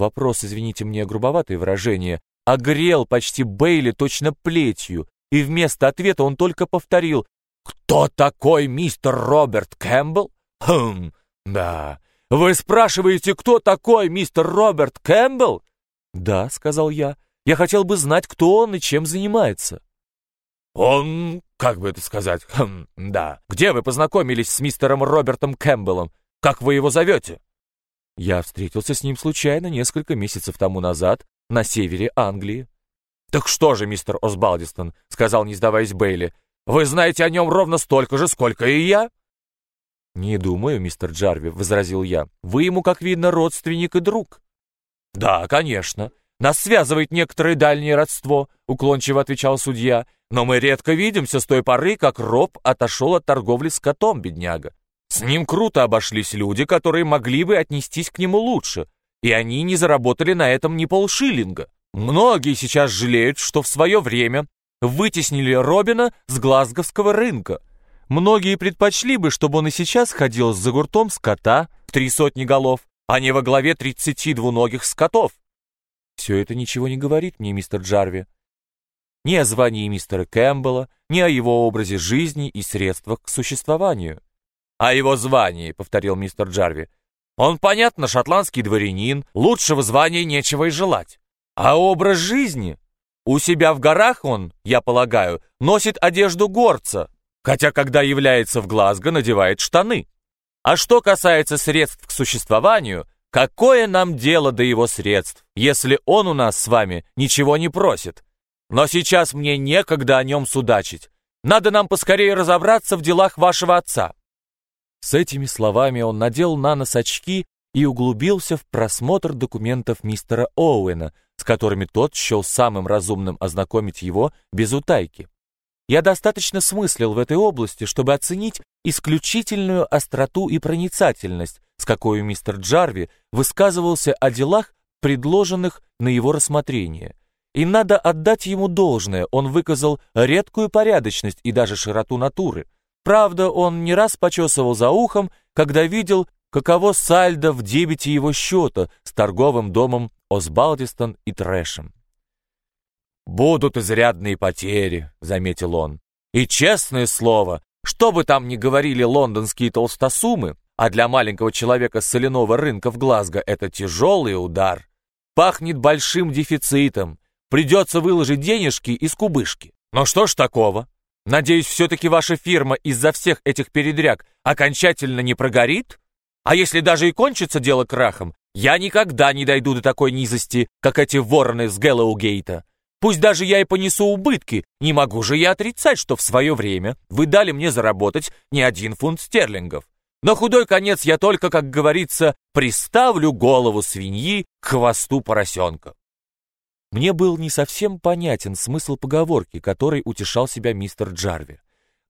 Вопрос, извините мне грубоватое выражение, огрел почти Бейли точно плетью, и вместо ответа он только повторил «Кто такой мистер Роберт Кэмпбелл?» «Хм, да. Вы спрашиваете, кто такой мистер Роберт Кэмпбелл?» «Да», — сказал я. «Я хотел бы знать, кто он и чем занимается». «Он, как бы это сказать, хм, да. Где вы познакомились с мистером Робертом Кэмпбеллом? Как вы его зовете?» Я встретился с ним случайно несколько месяцев тому назад на севере Англии. «Так что же, мистер Осбалдистон», — сказал, не сдаваясь Бейли, «вы знаете о нем ровно столько же, сколько и я?» «Не думаю, мистер Джарви», — возразил я. «Вы ему, как видно, родственник и друг». «Да, конечно. Нас связывает некоторое дальнее родство», — уклончиво отвечал судья. «Но мы редко видимся с той поры, как Роб отошел от торговли с котом, бедняга. С ним круто обошлись люди, которые могли бы отнестись к нему лучше, и они не заработали на этом ни полшиллинга. Многие сейчас жалеют, что в свое время вытеснили Робина с глазговского рынка. Многие предпочли бы, чтобы он и сейчас ходил за гуртом скота в три сотни голов, а не во главе тридцати двуногих скотов. Все это ничего не говорит мне, мистер Джарви. Ни о звании мистера Кэмпбелла, ни о его образе жизни и средствах к существованию. «О его звании», — повторил мистер Джарви. «Он, понятно, шотландский дворянин, лучшего звания нечего и желать. А образ жизни? У себя в горах он, я полагаю, носит одежду горца, хотя когда является в Глазго, надевает штаны. А что касается средств к существованию, какое нам дело до его средств, если он у нас с вами ничего не просит? Но сейчас мне некогда о нем судачить. Надо нам поскорее разобраться в делах вашего отца». С этими словами он надел на нос очки и углубился в просмотр документов мистера Оуэна, с которыми тот счел самым разумным ознакомить его без утайки. Я достаточно смыслил в этой области, чтобы оценить исключительную остроту и проницательность, с какой мистер Джарви высказывался о делах, предложенных на его рассмотрение. И надо отдать ему должное, он выказал редкую порядочность и даже широту натуры. Правда, он не раз почесывал за ухом, когда видел, каково сальдо в дебете его счета с торговым домом Осбалдистон и Трэшем. «Будут изрядные потери», — заметил он. «И честное слово, что бы там ни говорили лондонские толстосумы, а для маленького человека с соляного рынка в Глазго это тяжелый удар. Пахнет большим дефицитом, придется выложить денежки из кубышки. Но что ж такого? Надеюсь, все-таки ваша фирма из-за всех этих передряг окончательно не прогорит? А если даже и кончится дело крахом, я никогда не дойду до такой низости, как эти вороны с Гэллоугейта. Пусть даже я и понесу убытки, не могу же я отрицать, что в свое время вы дали мне заработать не один фунт стерлингов. На худой конец я только, как говорится, приставлю голову свиньи к хвосту поросенка. Мне был не совсем понятен смысл поговорки, которой утешал себя мистер Джарви.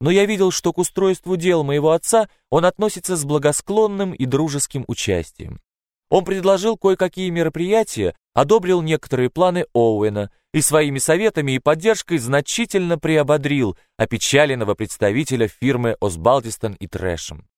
Но я видел, что к устройству дел моего отца он относится с благосклонным и дружеским участием. Он предложил кое-какие мероприятия, одобрил некоторые планы Оуэна и своими советами и поддержкой значительно приободрил опечаленного представителя фирмы Осбалдистон и Трэшем.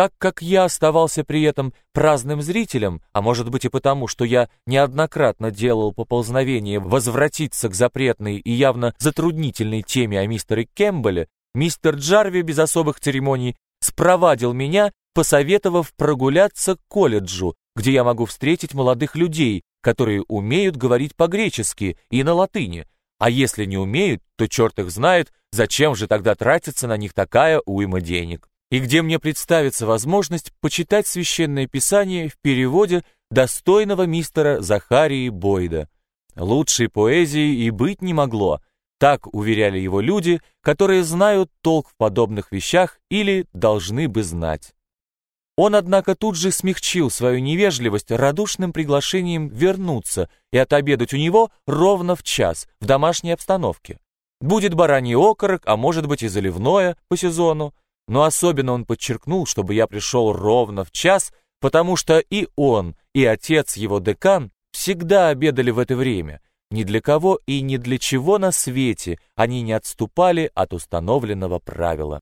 Так как я оставался при этом праздным зрителем, а может быть и потому, что я неоднократно делал поползновение возвратиться к запретной и явно затруднительной теме о мистере Кэмпбелле, мистер Джарви без особых церемоний спровадил меня, посоветовав прогуляться к колледжу, где я могу встретить молодых людей, которые умеют говорить по-гречески и на латыни, а если не умеют, то черт их знает, зачем же тогда тратится на них такая уйма денег. И где мне представится возможность почитать священное писание в переводе достойного мистера Захарии Бойда. Лучшей поэзии и быть не могло, так уверяли его люди, которые знают толк в подобных вещах или должны бы знать. Он, однако, тут же смягчил свою невежливость радушным приглашением вернуться и отобедать у него ровно в час в домашней обстановке. Будет бараний окорок, а может быть и заливное по сезону, но особенно он подчеркнул, чтобы я пришел ровно в час, потому что и он, и отец его декан всегда обедали в это время. Ни для кого и ни для чего на свете они не отступали от установленного правила.